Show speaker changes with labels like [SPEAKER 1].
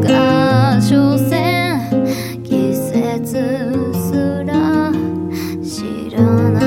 [SPEAKER 1] が所詮季節すら知らない。